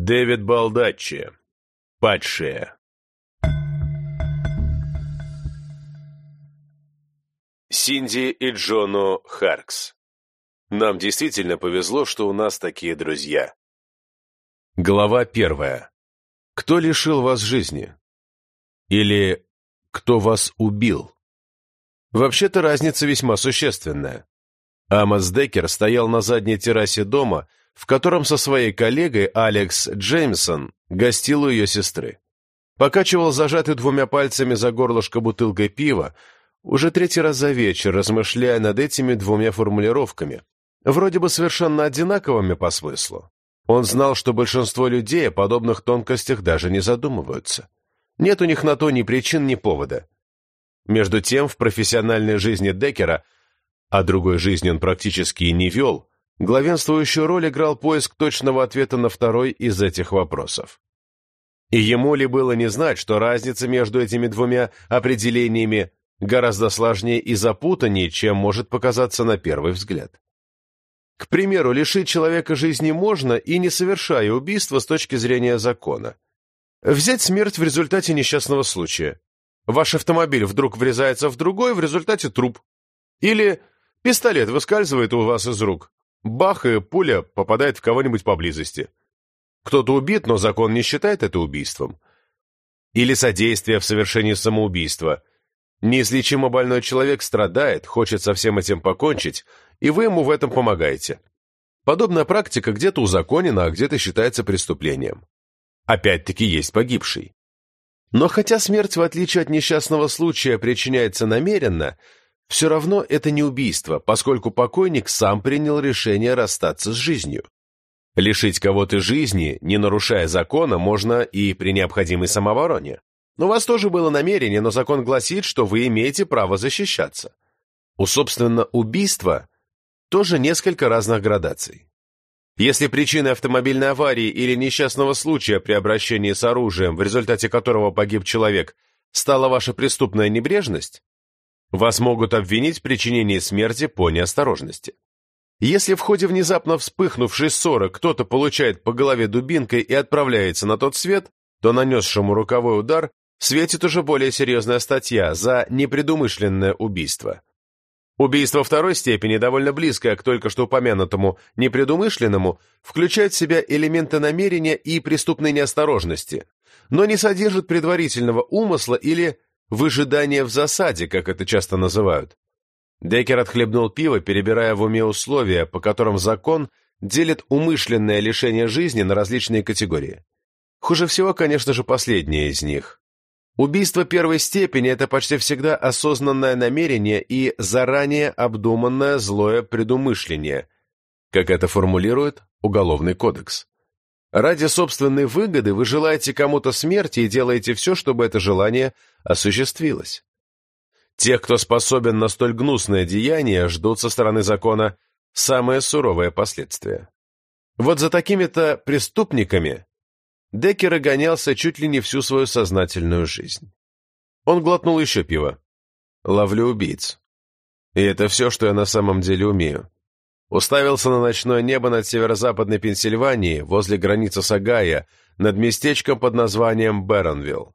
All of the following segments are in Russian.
Дэвид Балдаччи. Падшие. Синди и Джону Харкс. Нам действительно повезло, что у нас такие друзья. Глава первая. Кто лишил вас жизни? Или кто вас убил? Вообще-то разница весьма существенная. Амос Деккер стоял на задней террасе дома, в котором со своей коллегой Алекс Джеймсон гостил у ее сестры. Покачивал зажатый двумя пальцами за горлышко бутылкой пива, уже третий раз за вечер, размышляя над этими двумя формулировками, вроде бы совершенно одинаковыми по смыслу. Он знал, что большинство людей о подобных тонкостях даже не задумываются. Нет у них на то ни причин, ни повода. Между тем, в профессиональной жизни Деккера, а другой жизни он практически и не вел, главенствующую роль играл поиск точного ответа на второй из этих вопросов. И ему ли было не знать, что разница между этими двумя определениями гораздо сложнее и запутаннее, чем может показаться на первый взгляд. К примеру, лишить человека жизни можно и не совершая убийства с точки зрения закона. Взять смерть в результате несчастного случая. Ваш автомобиль вдруг врезается в другой, в результате труп. Или пистолет выскальзывает у вас из рук. Бах, и пуля попадает в кого-нибудь поблизости. Кто-то убит, но закон не считает это убийством. Или содействие в совершении самоубийства. Неизлечимо больной человек страдает, хочет со всем этим покончить, и вы ему в этом помогаете. Подобная практика где-то узаконена, а где-то считается преступлением. Опять-таки есть погибший. Но хотя смерть, в отличие от несчастного случая, причиняется намеренно, все равно это не убийство, поскольку покойник сам принял решение расстаться с жизнью. Лишить кого-то жизни, не нарушая закона, можно и при необходимой самообороне. У вас тоже было намерение, но закон гласит, что вы имеете право защищаться. У, собственно, убийства тоже несколько разных градаций. Если причиной автомобильной аварии или несчастного случая при обращении с оружием, в результате которого погиб человек, стала ваша преступная небрежность, вас могут обвинить в причинении смерти по неосторожности. Если в ходе внезапно вспыхнувшей ссоры кто-то получает по голове дубинкой и отправляется на тот свет, то нанесшему руковой удар светит уже более серьезная статья за непредумышленное убийство. Убийство второй степени, довольно близкое к только что упомянутому непредумышленному, включает в себя элементы намерения и преступной неосторожности, но не содержит предварительного умысла или выжидания в засаде, как это часто называют. Деккер отхлебнул пиво, перебирая в уме условия, по которым закон делит умышленное лишение жизни на различные категории. Хуже всего, конечно же, последнее из них. Убийство первой степени – это почти всегда осознанное намерение и заранее обдуманное злое предумышление, как это формулирует Уголовный кодекс. Ради собственной выгоды вы желаете кому-то смерти и делаете все, чтобы это желание осуществилось. Тех, кто способен на столь гнусное деяние, ждут со стороны закона самые суровые последствия. Вот за такими-то преступниками Деккер гонялся чуть ли не всю свою сознательную жизнь. Он глотнул еще пиво. «Ловлю убийц. И это все, что я на самом деле умею». Уставился на ночное небо над северо-западной Пенсильванией, возле границы с Огайо, над местечком под названием Бэронвилл.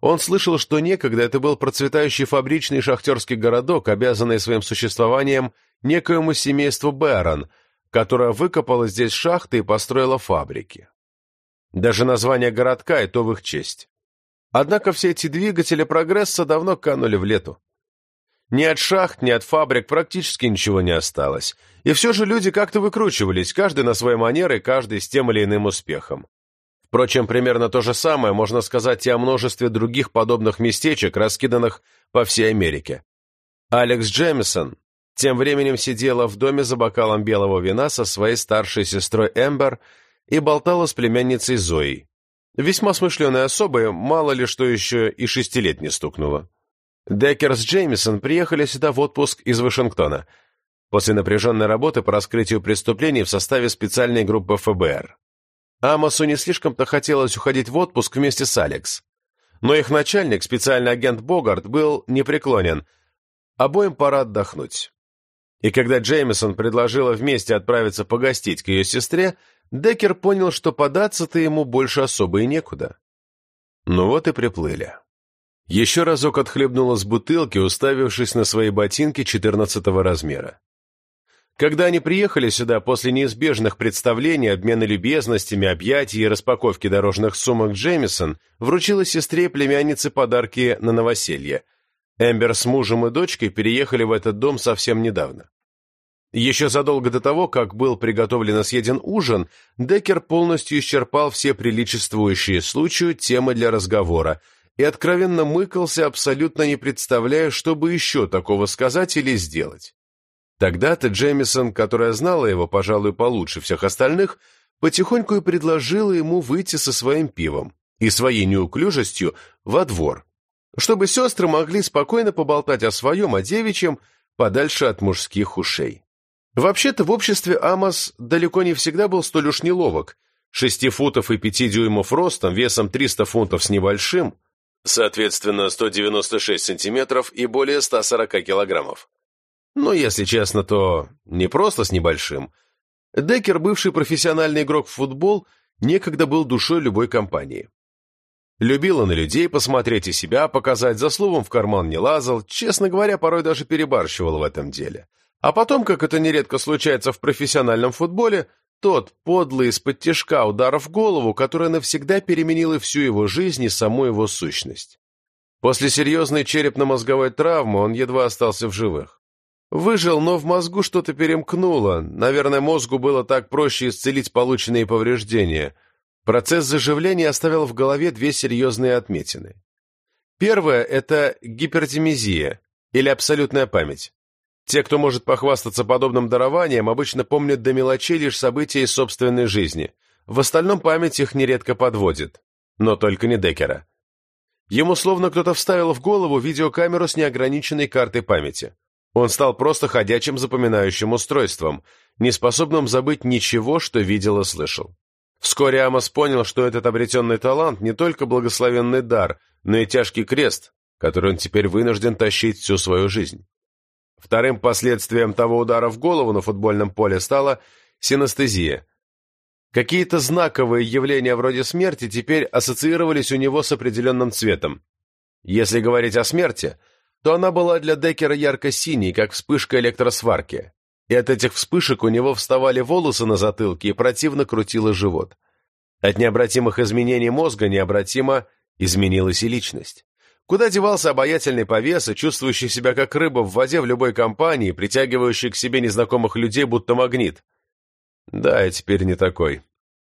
Он слышал, что некогда это был процветающий фабричный шахтерский городок, обязанный своим существованием некоему семейству Бэрон, которое выкопало здесь шахты и построило фабрики. Даже название городка и то в их честь. Однако все эти двигатели прогресса давно канули в лету. Ни от шахт, ни от фабрик практически ничего не осталось. И все же люди как-то выкручивались, каждый на своей манере, каждый с тем или иным успехом. Впрочем, примерно то же самое можно сказать и о множестве других подобных местечек, раскиданных по всей Америке. Алекс Джемисон тем временем сидела в доме за бокалом белого вина со своей старшей сестрой Эмбер и болтала с племянницей Зоей. Весьма смышленая особа, мало ли что еще и шести лет не стукнуло. Деккер с Джеймисон приехали сюда в отпуск из Вашингтона после напряженной работы по раскрытию преступлений в составе специальной группы ФБР. Амосу не слишком-то хотелось уходить в отпуск вместе с Алекс. Но их начальник, специальный агент Богарт, был непреклонен. Обоим пора отдохнуть. И когда Джеймисон предложила вместе отправиться погостить к ее сестре, Деккер понял, что податься-то ему больше особо и некуда. Ну вот и приплыли. Еще разок отхлебнула с бутылки, уставившись на свои ботинки четырнадцатого размера. Когда они приехали сюда после неизбежных представлений, обмена любезностями, объятий и распаковки дорожных сумок Джеймисон вручила сестре племяннице подарки на новоселье. Эмбер с мужем и дочкой переехали в этот дом совсем недавно. Еще задолго до того, как был приготовлен и съеден ужин, Деккер полностью исчерпал все приличествующие случаю темы для разговора и откровенно мыкался, абсолютно не представляя, что бы еще такого сказать или сделать. Тогда-то Джемисон, которая знала его, пожалуй, получше всех остальных, потихоньку и предложила ему выйти со своим пивом и своей неуклюжестью во двор, чтобы сестры могли спокойно поболтать о своем, о девичьем, подальше от мужских ушей. Вообще-то в обществе Амос далеко не всегда был столь уж неловок. Шести футов и пяти дюймов ростом, весом 300 фунтов с небольшим, соответственно, 196 сантиметров и более 140 килограммов. Но, если честно, то не просто с небольшим. Деккер, бывший профессиональный игрок в футбол, некогда был душой любой компании. Любил он и людей посмотреть и себя показать, за словом в карман не лазал, честно говоря, порой даже перебарщивал в этом деле. А потом, как это нередко случается в профессиональном футболе, тот подлый из-под тяжка удар в голову, который навсегда переменил и всю его жизнь, и саму его сущность. После серьезной черепно-мозговой травмы он едва остался в живых. Выжил, но в мозгу что-то перемкнуло. Наверное, мозгу было так проще исцелить полученные повреждения. Процесс заживления оставил в голове две серьезные отметины. Первое – это гипертимизия, или абсолютная память. Те, кто может похвастаться подобным дарованием, обычно помнят до мелочей лишь события из собственной жизни. В остальном память их нередко подводит. Но только не Деккера. Ему словно кто-то вставил в голову видеокамеру с неограниченной картой памяти. Он стал просто ходячим запоминающим устройством, неспособным забыть ничего, что видел и слышал. Вскоре Амос понял, что этот обретенный талант не только благословенный дар, но и тяжкий крест, который он теперь вынужден тащить всю свою жизнь. Вторым последствием того удара в голову на футбольном поле стала синестезия. Какие-то знаковые явления вроде смерти теперь ассоциировались у него с определенным цветом. Если говорить о смерти – то она была для Деккера ярко-синей, как вспышка электросварки, и от этих вспышек у него вставали волосы на затылке и противно крутило живот. От необратимых изменений мозга необратимо изменилась и личность. Куда девался обаятельный повес и чувствующий себя как рыба в воде в любой компании, притягивающий к себе незнакомых людей будто магнит? Да, и теперь не такой.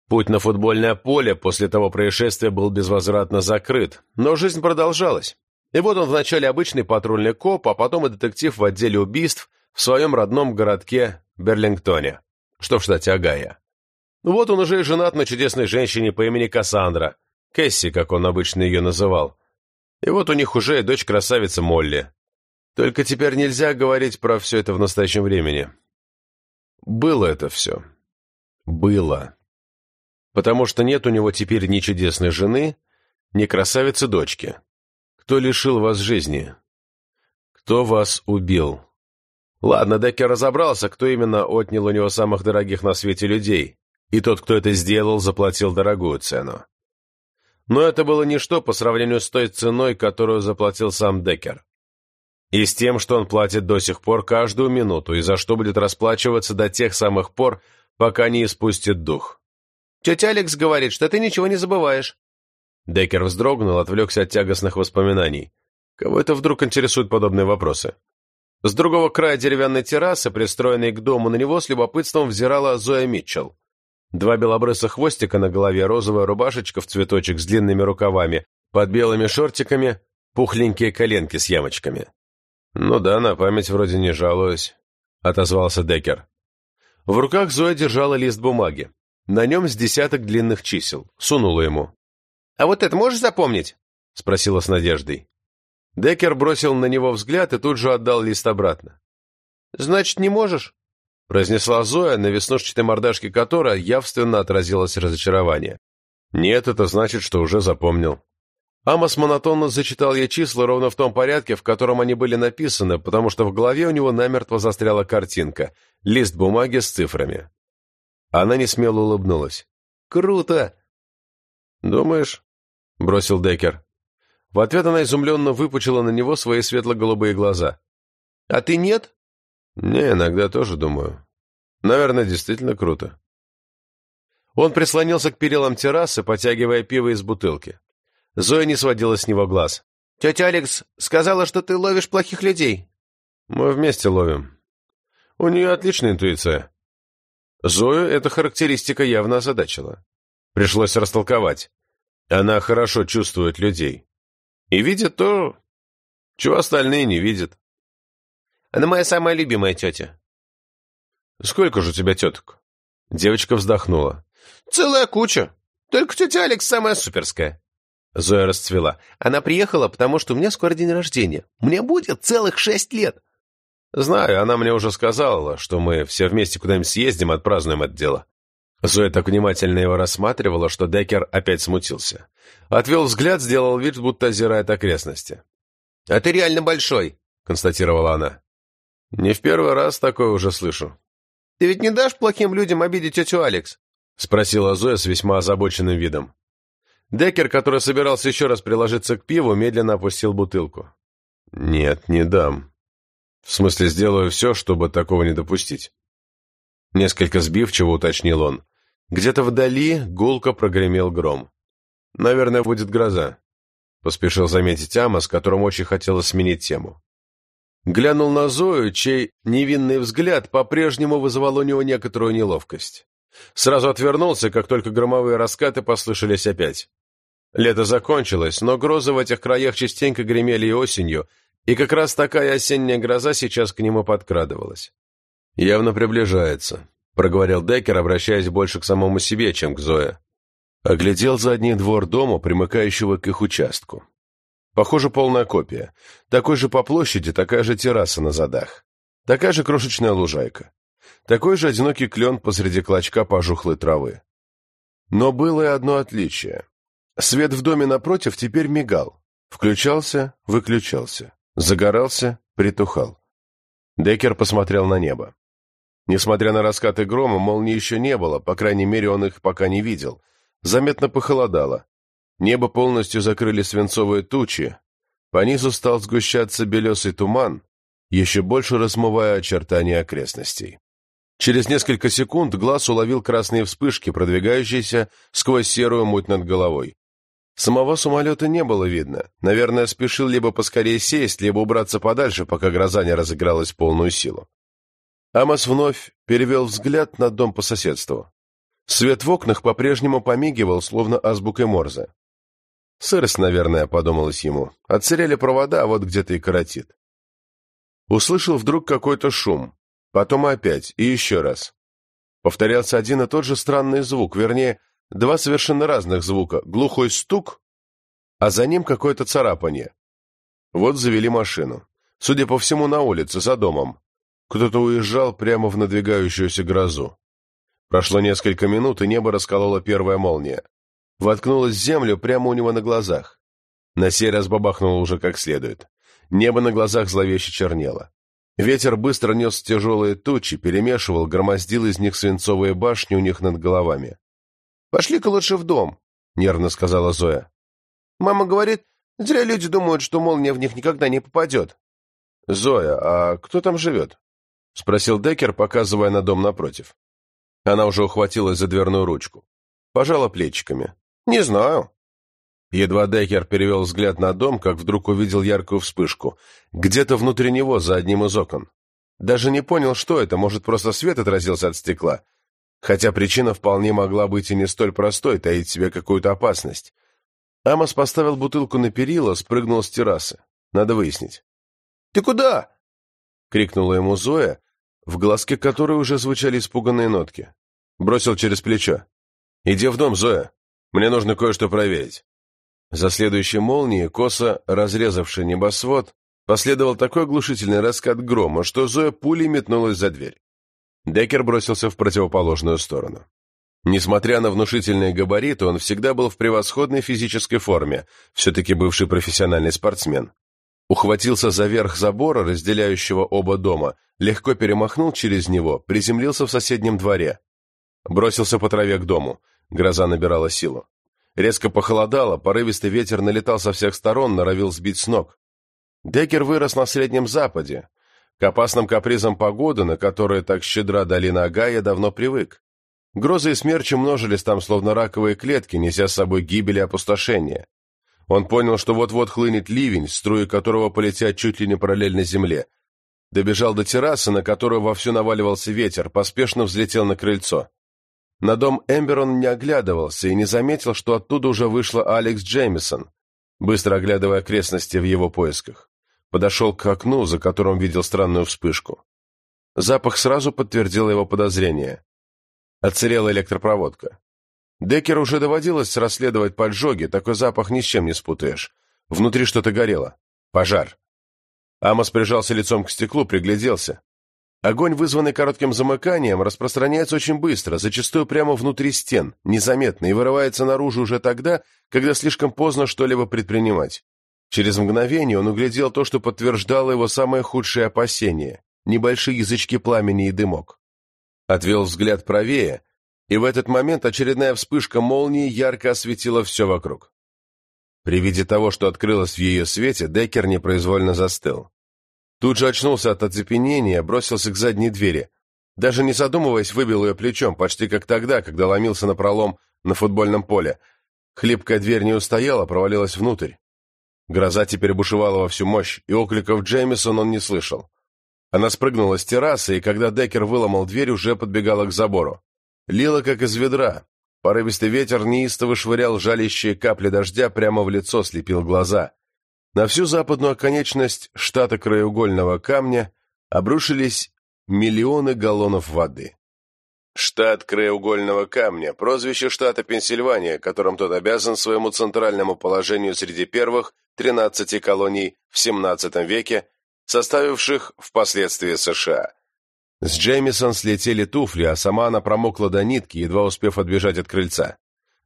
Путь на футбольное поле после того происшествия был безвозвратно закрыт, но жизнь продолжалась. И вот он вначале обычный патрульный коп, а потом и детектив в отделе убийств в своем родном городке Берлингтоне, что в штате Огайо. Вот он уже и женат на чудесной женщине по имени Кассандра, Кэсси, как он обычно ее называл. И вот у них уже и дочь красавица Молли. Только теперь нельзя говорить про все это в настоящем времени. Было это все. Было. Потому что нет у него теперь ни чудесной жены, ни красавицы дочки. Кто лишил вас жизни? Кто вас убил? Ладно, Деккер разобрался, кто именно отнял у него самых дорогих на свете людей, и тот, кто это сделал, заплатил дорогую цену. Но это было ничто по сравнению с той ценой, которую заплатил сам Деккер. И с тем, что он платит до сих пор каждую минуту, и за что будет расплачиваться до тех самых пор, пока не испустит дух. «Тетя Алекс говорит, что ты ничего не забываешь», Деккер вздрогнул, отвлекся от тягостных воспоминаний. Кого это вдруг интересуют подобные вопросы? С другого края деревянной террасы, пристроенной к дому, на него с любопытством взирала Зоя Митчелл. Два белобрысых хвостика на голове, розовая рубашечка в цветочек с длинными рукавами, под белыми шортиками пухленькие коленки с ямочками. «Ну да, на память вроде не жалуюсь», — отозвался Деккер. В руках Зоя держала лист бумаги. На нем с десяток длинных чисел. Сунула ему. «А вот это можешь запомнить?» — спросила с надеждой. Деккер бросил на него взгляд и тут же отдал лист обратно. «Значит, не можешь?» — произнесла Зоя, на веснушчатой мордашке которой явственно отразилось разочарование. «Нет, это значит, что уже запомнил». Амос монотонно зачитал ей числа ровно в том порядке, в котором они были написаны, потому что в голове у него намертво застряла картинка, лист бумаги с цифрами. Она не смело улыбнулась. «Круто!» «Думаешь?» — бросил Деккер. В ответ она изумленно выпучила на него свои светло-голубые глаза. «А ты нет?» «Не, иногда тоже думаю. Наверное, действительно круто». Он прислонился к перилам террасы, потягивая пиво из бутылки. Зоя не сводила с него глаз. «Тетя Алекс сказала, что ты ловишь плохих людей». «Мы вместе ловим. У нее отличная интуиция». Зою эта характеристика явно озадачила. Пришлось растолковать. Она хорошо чувствует людей. И видит то, чего остальные не видят. Она моя самая любимая тетя. Сколько же у тебя теток? Девочка вздохнула. Целая куча. Только тетя Алекс самая суперская. Зоя расцвела. Она приехала, потому что у меня скоро день рождения. Мне будет целых шесть лет. Знаю, она мне уже сказала, что мы все вместе куда-нибудь съездим, отпразднуем это дело. Зоя так внимательно его рассматривала, что Деккер опять смутился. Отвел взгляд, сделал вид, будто озирает окрестности. «А ты реально большой», — констатировала она. «Не в первый раз такое уже слышу». «Ты ведь не дашь плохим людям обидеть тетю Алекс?» — спросила Зоя с весьма озабоченным видом. Деккер, который собирался еще раз приложиться к пиву, медленно опустил бутылку. «Нет, не дам. В смысле, сделаю все, чтобы такого не допустить». Несколько сбивчиво уточнил он. Где-то вдали гулко прогремел гром. «Наверное, будет гроза», — поспешил заметить Амос, которому очень хотелось сменить тему. Глянул на Зою, чей невинный взгляд по-прежнему вызывал у него некоторую неловкость. Сразу отвернулся, как только громовые раскаты послышались опять. Лето закончилось, но грозы в этих краях частенько гремели и осенью, и как раз такая осенняя гроза сейчас к нему подкрадывалась. «Явно приближается», — проговорил Деккер, обращаясь больше к самому себе, чем к Зое. Оглядел задний двор дома, примыкающего к их участку. Похоже, полная копия. Такой же по площади, такая же терраса на задах. Такая же крошечная лужайка. Такой же одинокий клен посреди клочка пожухлой травы. Но было и одно отличие. Свет в доме напротив теперь мигал. Включался, выключался. Загорался, притухал. Деккер посмотрел на небо. Несмотря на раскаты грома, молнии еще не было, по крайней мере, он их пока не видел. Заметно похолодало. Небо полностью закрыли свинцовые тучи. По низу стал сгущаться белесый туман, еще больше размывая очертания окрестностей. Через несколько секунд глаз уловил красные вспышки, продвигающиеся сквозь серую муть над головой. Самого самолета не было видно. Наверное, спешил либо поскорее сесть, либо убраться подальше, пока гроза не разыгралась в полную силу. Амос вновь перевел взгляд на дом по соседству. Свет в окнах по-прежнему помигивал, словно азбукой Морзе. Сырость, наверное, подумалось ему. Отсырели провода, а вот где-то и коротит. Услышал вдруг какой-то шум. Потом опять, и еще раз. Повторялся один и тот же странный звук, вернее, два совершенно разных звука. Глухой стук, а за ним какое-то царапание. Вот завели машину. Судя по всему, на улице, за домом. Кто-то уезжал прямо в надвигающуюся грозу. Прошло несколько минут, и небо расколола первая молния. Воткнулась в землю прямо у него на глазах. На сей раз бабахнуло уже как следует. Небо на глазах зловеще чернело. Ветер быстро нес тяжелые тучи, перемешивал, громоздил из них свинцовые башни у них над головами. «Пошли-ка лучше в дом», — нервно сказала Зоя. «Мама говорит, зря люди думают, что молния в них никогда не попадет». «Зоя, а кто там живет?» — спросил Деккер, показывая на дом напротив. Она уже ухватилась за дверную ручку. Пожала плечиками. «Не знаю». Едва Деккер перевел взгляд на дом, как вдруг увидел яркую вспышку. Где-то внутри него, за одним из окон. Даже не понял, что это, может, просто свет отразился от стекла. Хотя причина вполне могла быть и не столь простой, таить в себе какую-то опасность. Амос поставил бутылку на перила, спрыгнул с террасы. Надо выяснить. «Ты куда?» — крикнула ему Зоя, в глазке которой уже звучали испуганные нотки. Бросил через плечо. «Иди в дом, Зоя. Мне нужно кое-что проверить». За следующей молнией, косо разрезавший небосвод, последовал такой оглушительный раскат грома, что Зоя пулей метнулась за дверь. Деккер бросился в противоположную сторону. Несмотря на внушительные габариты, он всегда был в превосходной физической форме, все-таки бывший профессиональный спортсмен. Ухватился за верх забора, разделяющего оба дома, легко перемахнул через него, приземлился в соседнем дворе. Бросился по траве к дому. Гроза набирала силу. Резко похолодало, порывистый ветер налетал со всех сторон, норовил сбить с ног. Деккер вырос на Среднем Западе. К опасным капризам погоды, на которые так щедра долина Агая, давно привык. Грозы и смерчи множились там, словно раковые клетки, неся с собой гибель и опустошение. Он понял, что вот-вот хлынет ливень, струи которого полетят чуть ли не параллельно земле. Добежал до террасы, на которую вовсю наваливался ветер, поспешно взлетел на крыльцо. На дом Эмбер он не оглядывался и не заметил, что оттуда уже вышла Алекс Джеймисон, быстро оглядывая окрестности в его поисках. Подошел к окну, за которым видел странную вспышку. Запах сразу подтвердил его подозрение. Отсырела электропроводка. Деккер уже доводилось расследовать поджоги, такой запах ни с чем не спутаешь. Внутри что-то горело. Пожар. Амос прижался лицом к стеклу, пригляделся. Огонь, вызванный коротким замыканием, распространяется очень быстро, зачастую прямо внутри стен, незаметно, и вырывается наружу уже тогда, когда слишком поздно что-либо предпринимать. Через мгновение он углядел то, что подтверждало его самые худшие опасения – небольшие язычки пламени и дымок. Отвел взгляд правее, и в этот момент очередная вспышка молнии ярко осветила все вокруг. При виде того, что открылось в ее свете, Деккер непроизвольно застыл. Тут же очнулся от оцепенения, бросился к задней двери. Даже не задумываясь, выбил ее плечом, почти как тогда, когда ломился на пролом на футбольном поле. Хлипкая дверь не устояла, провалилась внутрь. Гроза теперь бушевала во всю мощь, и окликов Джеймисон он не слышал. Она спрыгнула с террасы, и когда Деккер выломал дверь, уже подбегала к забору. Лила, как из ведра. Порывистый ветер неистово швырял жалящие капли дождя прямо в лицо, слепил глаза. На всю западную оконечность штата краеугольного камня обрушились миллионы галлонов воды. Штат краеугольного камня – прозвище штата Пенсильвания, которым тот обязан своему центральному положению среди первых 13 колоний в XVII веке, составивших впоследствии США. С Джеймисон слетели туфли, а сама она промокла до нитки, едва успев отбежать от крыльца.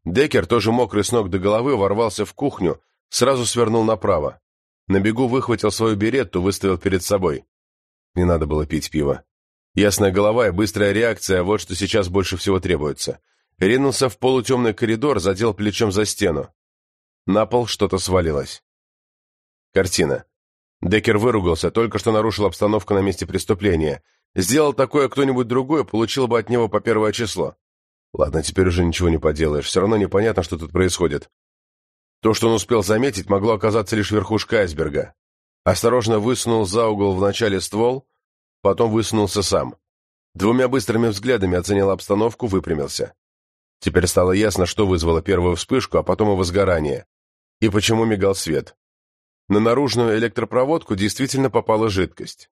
Деккер, тоже мокрый с ног до головы, ворвался в кухню, Сразу свернул направо. На бегу выхватил свою беретту, выставил перед собой. Не надо было пить пиво. Ясная голова и быстрая реакция – вот что сейчас больше всего требуется. Ринулся в полутемный коридор, задел плечом за стену. На пол что-то свалилось. Картина. Деккер выругался, только что нарушил обстановку на месте преступления. Сделал такое кто-нибудь другой, получил бы от него по первое число. Ладно, теперь уже ничего не поделаешь, все равно непонятно, что тут происходит. То, что он успел заметить, могло оказаться лишь верхушкой айсберга. Осторожно высунул за угол вначале ствол, потом высунулся сам. Двумя быстрыми взглядами оценил обстановку, выпрямился. Теперь стало ясно, что вызвало первую вспышку, а потом и возгорание. И почему мигал свет. На наружную электропроводку действительно попала жидкость.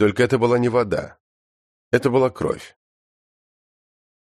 Только это была не вода. Это была кровь.